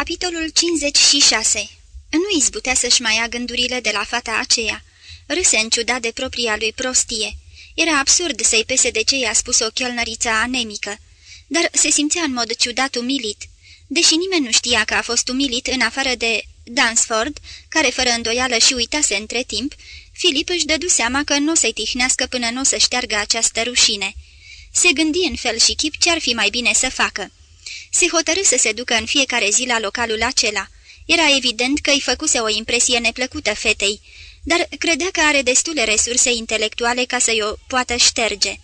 Capitolul 56 Nu izbutea să-și mai ia gândurile de la fata aceea. Râse în ciuda de propria lui prostie. Era absurd să-i pese de ce i-a spus o chelnăriță anemică, dar se simțea în mod ciudat umilit. Deși nimeni nu știa că a fost umilit în afară de Dansford, care fără îndoială și uitase între timp, Filip își dădu seama că nu o să-i tihnească până nu o să șteargă această rușine. Se gândi în fel și chip ce-ar fi mai bine să facă se hotărâ să se ducă în fiecare zi la localul acela. Era evident că îi făcuse o impresie neplăcută fetei, dar credea că are destule resurse intelectuale ca să-i o poată șterge.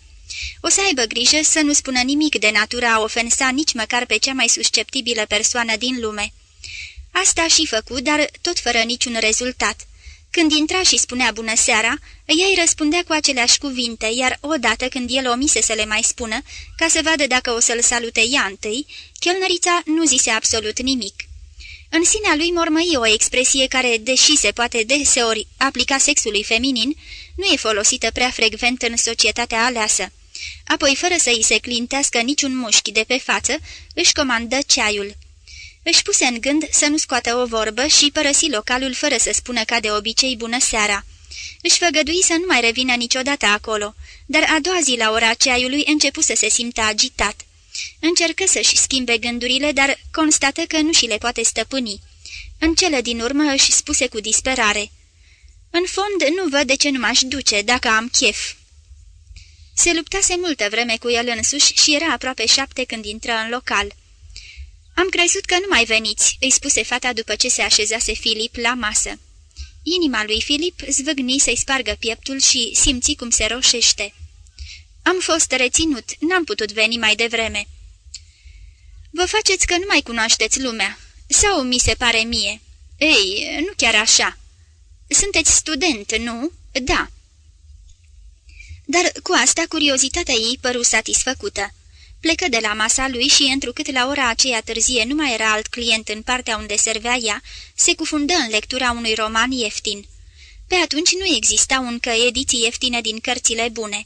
O să aibă grijă să nu spună nimic de natura a ofensa nici măcar pe cea mai susceptibilă persoană din lume. Asta și făcut, dar tot fără niciun rezultat. Când intra și spunea bună seara, ea îi răspundea cu aceleași cuvinte, iar odată când el omise să le mai spună, ca să vadă dacă o să-l salute ea întâi, chelnărița nu zise absolut nimic. În sinea lui mormăi o expresie care, deși se poate deseori aplica sexului feminin, nu e folosită prea frecvent în societatea aleasă. Apoi, fără să îi se clintească niciun mușchi de pe față, își comandă ceaiul. Își puse în gând să nu scoată o vorbă și părăsi localul fără să spună ca de obicei bună seara. Își făgădui să nu mai revină niciodată acolo, dar a doua zi la ora ceaiului începu să se simtă agitat. Încercă să-și schimbe gândurile, dar constată că nu și le poate stăpâni. În cele din urmă își spuse cu disperare. În fond, nu văd de ce nu m-aș duce, dacă am chef." Se luptase multă vreme cu el însuși și era aproape șapte când intră în local. Am crezut că nu mai veniți," îi spuse fata după ce se așezase Filip la masă. Inima lui Filip zvâgni să-i spargă pieptul și simți cum se roșește. Am fost reținut, n-am putut veni mai devreme." Vă faceți că nu mai cunoașteți lumea, sau mi se pare mie?" Ei, nu chiar așa." Sunteți student, nu?" Da." Dar cu asta curiozitatea ei păru satisfăcută. Plecă de la masa lui și, întrucât la ora aceea târzie nu mai era alt client în partea unde servea ea, se cufundă în lectura unui roman ieftin. Pe atunci nu existau încă ediții ieftine din cărțile bune.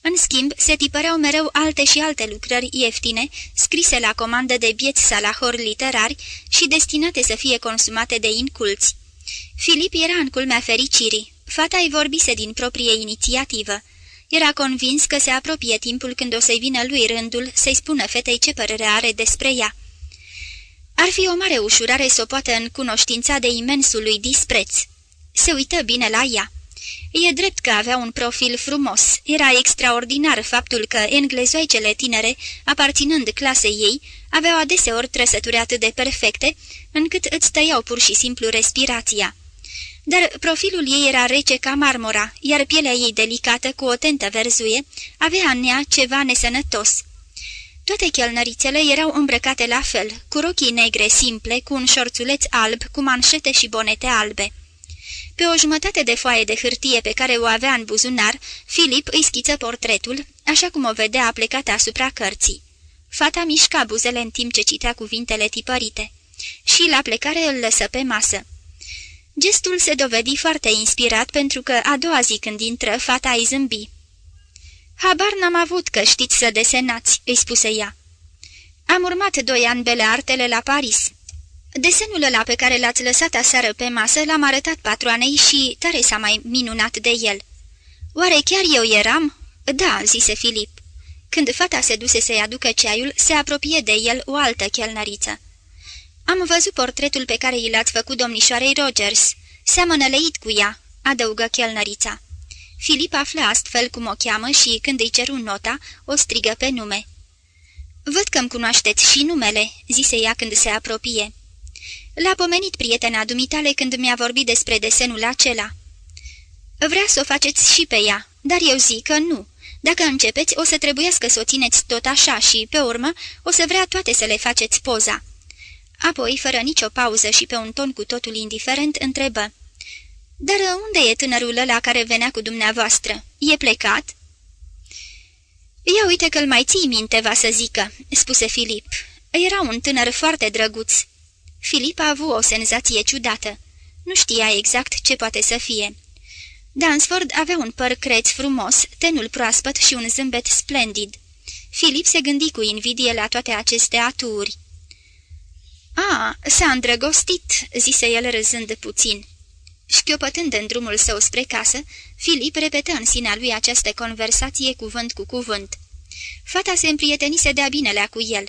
În schimb, se tipăreau mereu alte și alte lucrări ieftine, scrise la comandă de bieți salahori literari și destinate să fie consumate de inculți. Filip era în culmea fericirii. Fata îi vorbise din proprie inițiativă. Era convins că se apropie timpul când o să-i vină lui rândul să-i spună fetei ce părere are despre ea. Ar fi o mare ușurare să o poată în cunoștința de imensul lui dispreț. Se uită bine la ea. E drept că avea un profil frumos. Era extraordinar faptul că englezoicele tinere, aparținând clasei ei, aveau adeseori trăsături atât de perfecte, încât îți tăiau pur și simplu respirația dar profilul ei era rece ca marmora, iar pielea ei delicată, cu o tentă verzuie, avea în ea ceva nesănătos. Toate chelnărițele erau îmbrăcate la fel, cu rochii negre simple, cu un șorțuleț alb, cu manșete și bonete albe. Pe o jumătate de foaie de hârtie pe care o avea în buzunar, Filip îi schiță portretul, așa cum o vedea plecată asupra cărții. Fata mișca buzele în timp ce citea cuvintele tipărite. Și la plecare îl lăsă pe masă. Gestul se dovedi foarte inspirat pentru că a doua zi când intră, fata îi zâmbi. Habar n-am avut că știți să desenați," îi spuse ea. Am urmat doi ani bele artele la Paris. Desenul ăla pe care l-ați lăsat aseară pe masă l-am arătat patroanei și tare s-a mai minunat de el. Oare chiar eu eram?" Da," zise Filip. Când fata se duse să-i aducă ceaiul, se apropie de el o altă chelnăriță. Am văzut portretul pe care i l-ați făcut domnișoarei Rogers. Seamănă leit cu ea," adăugă chelnărița. Filip află astfel cum o cheamă și, când îi ceru nota, o strigă pe nume. Văd că-mi cunoașteți și numele," zise ea când se apropie. L-a pomenit prietena dumitale când mi-a vorbit despre desenul acela." Vrea să o faceți și pe ea, dar eu zic că nu. Dacă începeți, o să trebuiască să o țineți tot așa și, pe urmă, o să vrea toate să le faceți poza." Apoi, fără nicio pauză și pe un ton cu totul indiferent, întrebă. Dar unde e tânărul ăla care venea cu dumneavoastră? E plecat?" Ia uite că-l mai ții minte, va să zică," spuse Filip. Era un tânăr foarte drăguț." Filip a avut o senzație ciudată. Nu știa exact ce poate să fie. Dansford avea un păr creț frumos, tenul proaspăt și un zâmbet splendid. Filip se gândi cu invidie la toate aceste aturi. A, s-a îndrăgostit," zise el râzând puțin. Șchiopătând în drumul său spre casă, Filip repetă în sinea lui această conversație cuvânt cu cuvânt. Fata se împrietenise de-a binelea cu el.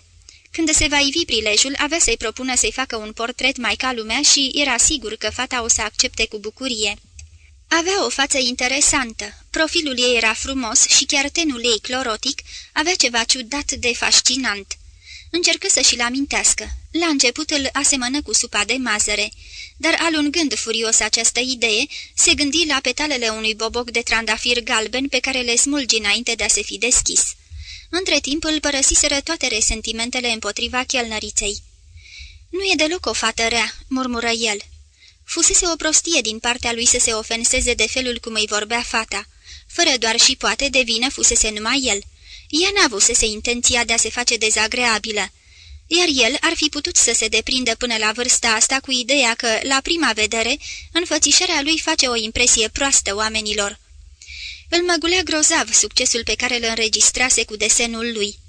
Când se va ivi prilejul, avea să-i propună să-i facă un portret mai ca lumea și era sigur că fata o să accepte cu bucurie. Avea o față interesantă, profilul ei era frumos și chiar tenul ei clorotic avea ceva ciudat de fascinant. Încercă să și-l amintească. La început îl asemănă cu supa de mazăre, dar alungând furios această idee, se gândi la petalele unui boboc de trandafir galben pe care le smulgi înainte de a se fi deschis. Între timp îl părăsiseră toate resentimentele împotriva chelnăriței. Nu e deloc o fată rea," murmură el. Fusese o prostie din partea lui să se ofenseze de felul cum îi vorbea fata. Fără doar și poate de vină fusese numai el. Ea n-avusese intenția de a se face dezagreabilă, iar el ar fi putut să se deprindă până la vârsta asta cu ideea că, la prima vedere, înfățișarea lui face o impresie proastă oamenilor. Îl măgulea grozav succesul pe care îl înregistrase cu desenul lui.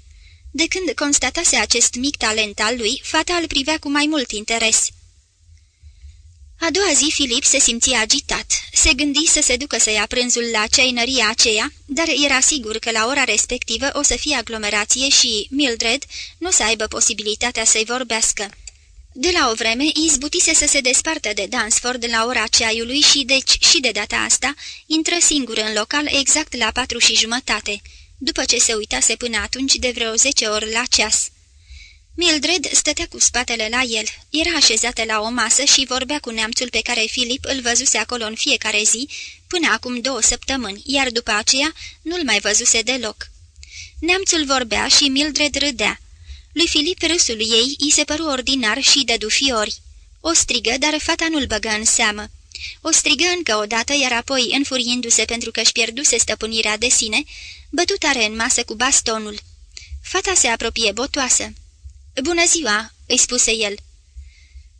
De când constatase acest mic talent al lui, fata îl privea cu mai mult interes. A doua zi Filip se simțea agitat. Se gândi să se ducă să ia prânzul la ceainăria aceea, dar era sigur că la ora respectivă o să fie aglomerație și Mildred nu să aibă posibilitatea să-i vorbească. De la o vreme, izbutise să se despartă de Dansford la ora ceaiului și deci și de data asta intră singur în local exact la patru și jumătate, după ce se uitase până atunci de vreo zece ori la ceas. Mildred stătea cu spatele la el, era așezată la o masă și vorbea cu neamțul pe care Filip îl văzuse acolo în fiecare zi, până acum două săptămâni, iar după aceea nu-l mai văzuse deloc. Neamțul vorbea și Mildred râdea. Lui Filip râsul ei îi se păru ordinar și dădu fiori. O strigă, dar fata nu-l băgă în seamă. O strigă încă o dată, iar apoi, înfuriindu-se pentru că își pierduse stăpânirea de sine, bătut tare în masă cu bastonul. Fata se apropie botoasă. Bună ziua!" îi spuse el.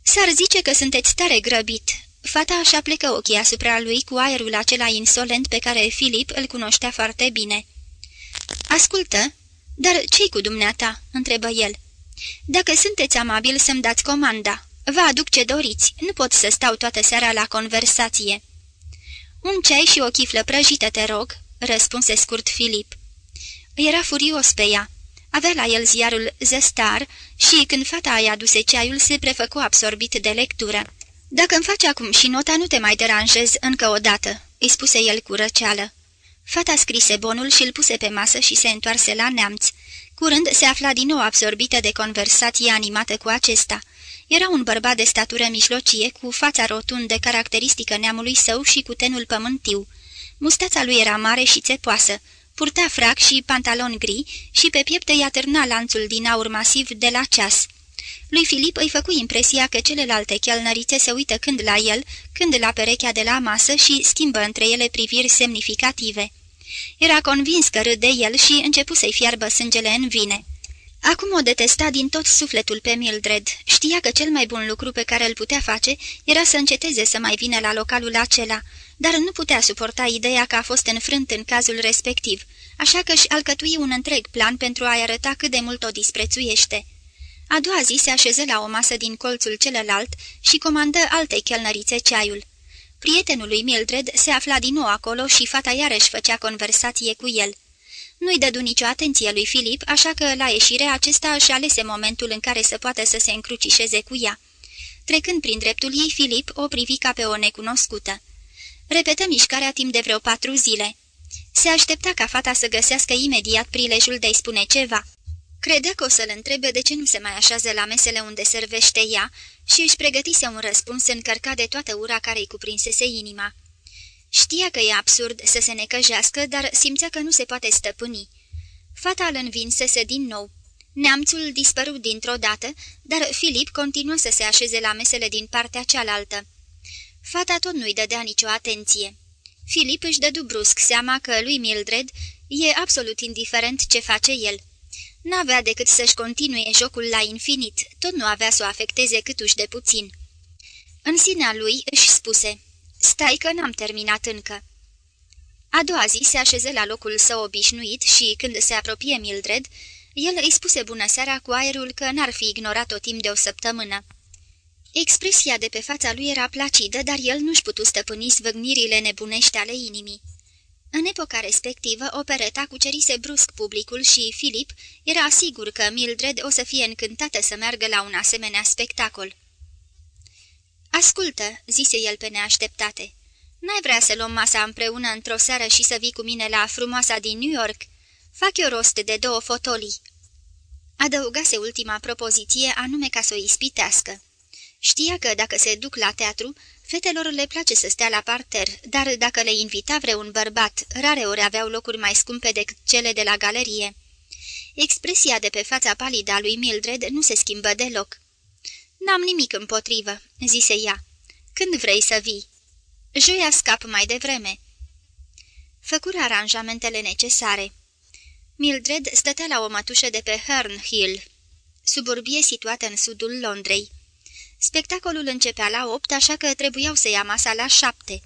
S-ar zice că sunteți tare grăbit." Fata așa plecă ochii asupra lui cu aerul acela insolent pe care Filip îl cunoștea foarte bine. Ascultă, dar ce-i cu dumneata?" întrebă el. Dacă sunteți amabil să-mi dați comanda, vă aduc ce doriți, nu pot să stau toată seara la conversație." Un ceai și o chiflă prăjită, te rog," răspunse scurt Filip. Era furios pe ea. Avea la el ziarul Zestar și când fata aia aduse ceaiul se prefăcu absorbit de lectură. Dacă îmi faci acum și nota, nu te mai deranjez încă o dată," îi spuse el cu răceală. Fata scrise bonul și îl puse pe masă și se întoarse la neamț. Curând se afla din nou absorbită de conversație animată cu acesta. Era un bărbat de statură mijlocie, cu fața rotundă caracteristică neamului său și cu tenul pământiu. Mustața lui era mare și țepoasă, purta frac și pantaloni gri și pe piepte i-a târna lanțul din aur masiv de la ceas. Lui Filip îi făcu impresia că celelalte chelnărițe se uită când la el, când la perechea de la masă și schimbă între ele priviri semnificative. Era convins că râde el și începu să-i fiarbă sângele în vine. Acum o detesta din tot sufletul pe Mildred. Știa că cel mai bun lucru pe care îl putea face era să înceteze să mai vină la localul acela, dar nu putea suporta ideea că a fost înfrânt în cazul respectiv, așa că își alcătui un întreg plan pentru a-i arăta cât de mult o disprețuiește. A doua zi se așeză la o masă din colțul celălalt și comandă alte chelnărițe ceaiul. Prietenul lui Mildred se afla din nou acolo și fata iarăși făcea conversație cu el. Nu-i dădu nicio atenție lui Filip, așa că, la ieșire, acesta își alese momentul în care să poată să se încrucișeze cu ea. Trecând prin dreptul ei, Filip o privi ca pe o necunoscută. Repetă mișcarea timp de vreo patru zile. Se aștepta ca fata să găsească imediat prilejul de-i spune ceva. Credea că o să-l întrebe de ce nu se mai așează la mesele unde servește ea și își pregătise un răspuns încărcat de toată ura care îi cuprinsese inima. Știa că e absurd să se necăjească, dar simțea că nu se poate stăpâni. Fata îl învinsese din nou. Neamțul dispărut dintr-o dată, dar Filip continuă să se așeze la mesele din partea cealaltă. Fata tot nu-i dădea nicio atenție. Filip își dădu brusc seama că lui Mildred e absolut indiferent ce face el. N-avea decât să-și continue jocul la infinit, tot nu avea să o afecteze câtuși de puțin. În sinea lui își spuse, stai că n-am terminat încă. A doua zi se așeză la locul său obișnuit și, când se apropie Mildred, el îi spuse bună seara cu aerul că n-ar fi ignorat-o timp de o săptămână. Expresia de pe fața lui era placidă, dar el nu-și putu stăpâni svăgnirile nebunești ale inimii. În epoca respectivă, opereta cucerise brusc publicul și Filip era sigur că Mildred o să fie încântată să meargă la un asemenea spectacol. Ascultă," zise el pe neașteptate, n-ai vrea să luăm masa împreună într-o seară și să vii cu mine la frumoasa din New York? Fac eu rost de două fotolii." Adăugase ultima propoziție anume ca să o ispitească. Știa că dacă se duc la teatru, fetelor le place să stea la parter, dar dacă le invita vreun bărbat, rare ori aveau locuri mai scumpe decât cele de la galerie. Expresia de pe fața palida lui Mildred nu se schimbă deloc. N-am nimic împotrivă," zise ea. Când vrei să vii?" Joia scap mai devreme." Făcură aranjamentele necesare. Mildred stătea la o mătușă de pe Herne Hill, suburbie situată în sudul Londrei. Spectacolul începea la opt, așa că trebuiau să ia masa la șapte.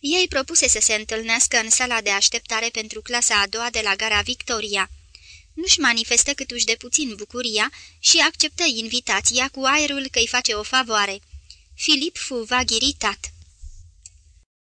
Ei propuse să se întâlnească în sala de așteptare pentru clasa a doua de la gara Victoria. Nu-și manifestă câtuși de puțin bucuria și acceptă invitația cu aerul că îi face o favoare. Filip fu vag iritat.